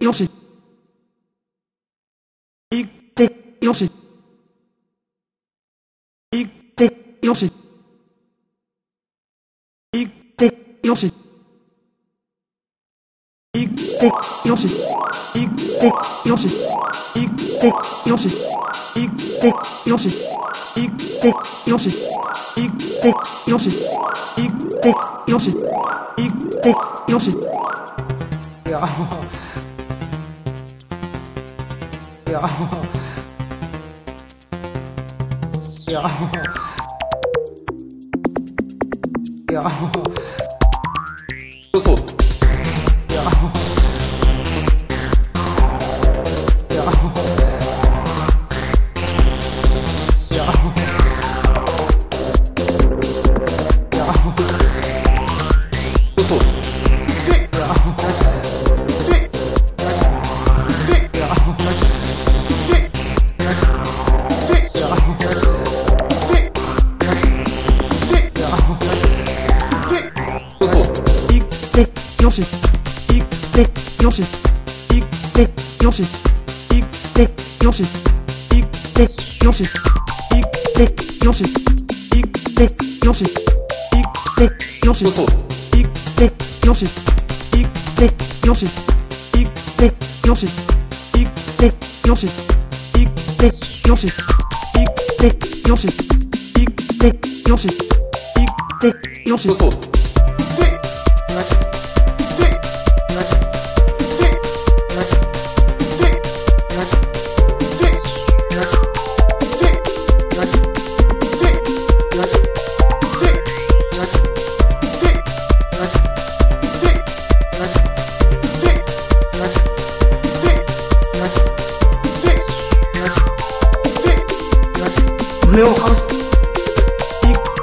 よし。いってよし。いってよし。いってよし。いってよし。いってよし。いってよし。いってよし。いってよし。いってよし。いってよし。いってよし。いや不要不要不要不要要ってよし。いってよし。いってよし。いってよし。いってよし。いってよし。いってよし。いってよし。そうそういってよし。い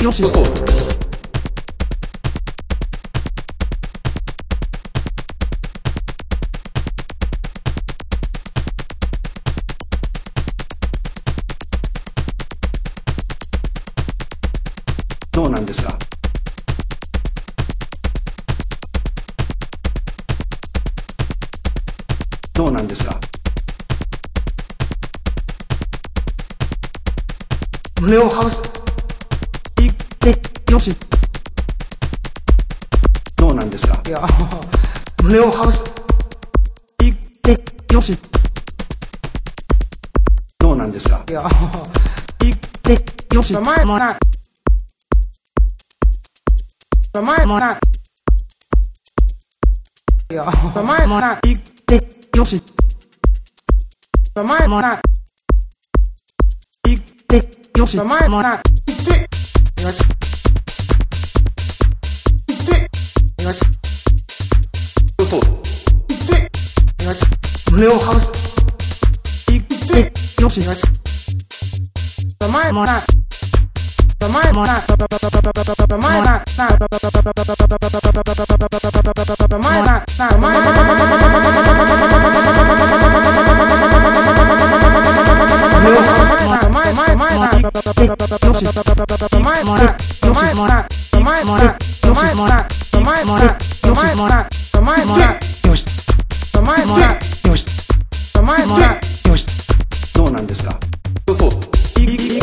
よ野総どうなんですか？どうなんですか？胸をハウスよし。どうなんですか？いや。胸を張る。いってよし。どうなんですか？いや。いってよし。前前前い。や。前前い。ってよし。前前い。ってよし。前前そうそう胸を張る。いってよしなし。お前もな。お前もな。お前な。お前な。お前な。胸を張る。お前もな。お前もな。お前もな。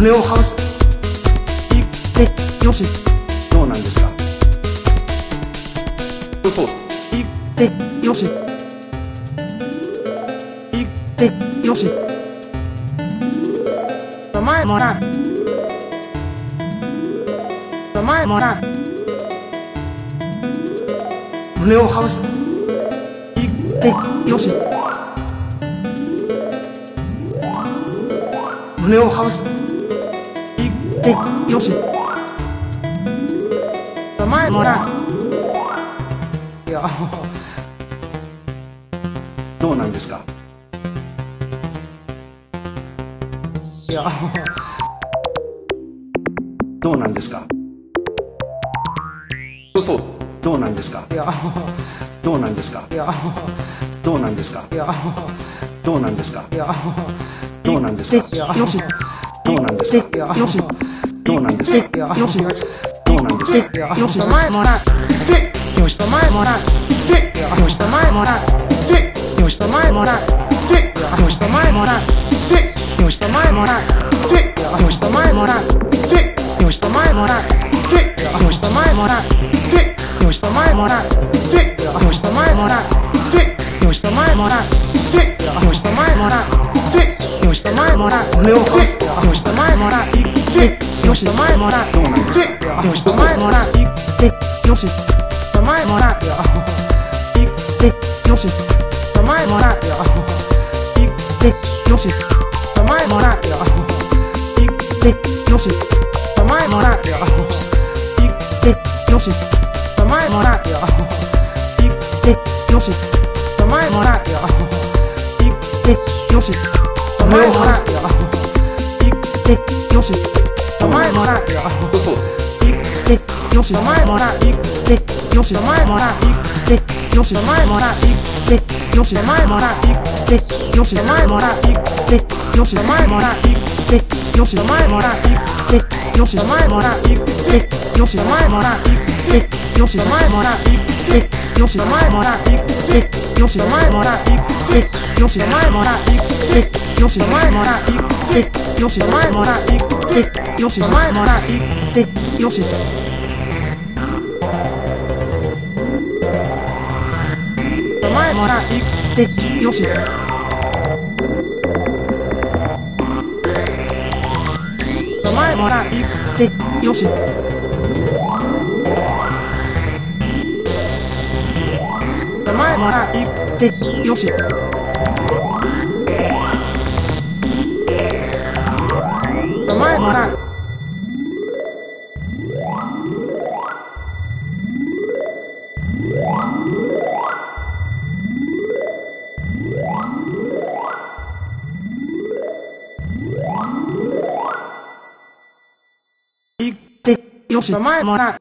胸を。張るいてよし。どうなんですか。そういてよし。いてよし。止まれもら止まれもら胸を張るいてよし。胸を張るいてよし。止まれもらいや。どうなんですか？いや。どうなんですか？そうどうなんですか？いや。どうなんですか？いや。どうなんですか？いや。どうなんですか？いや。どうなんですか？よし。どうなんですか？よしどうなんですか？いてよしどうなんですか？いやよし。止まれもらよし止まれもらよし止まれもらよし止まれもらよし止まれもらよし止まれもらよし止まれもらよし止まれもらよし止まれもらよし止まれもらよし止まれもらよし止まれもらよし止まれもらよし止まれもらよし止まれもらよし。止まれもらどうなんですかいてよし。止まれもらいてよし。止まれもらいてよし。止まれもらいてよし。止まれもらいてよし。止まれもらいてよし。止まれもらいてよし。止まれもらいてよし。止まれもらいてよし止まれもらそういてよし止まれもらいてよしまれもらいてよしまれもらいてよしまれもらいてよしまれもらいてよしまれもらいてよしまれもらいてよしまれもらいてよしまれもらいてよしまれもらいてよしまれもらいてよしまれもらいてよしまれもらいてよしまれもらいてよし。もらってよし。もらってよし。もらってよし。もらってよし。もらってよしらってよし。まえま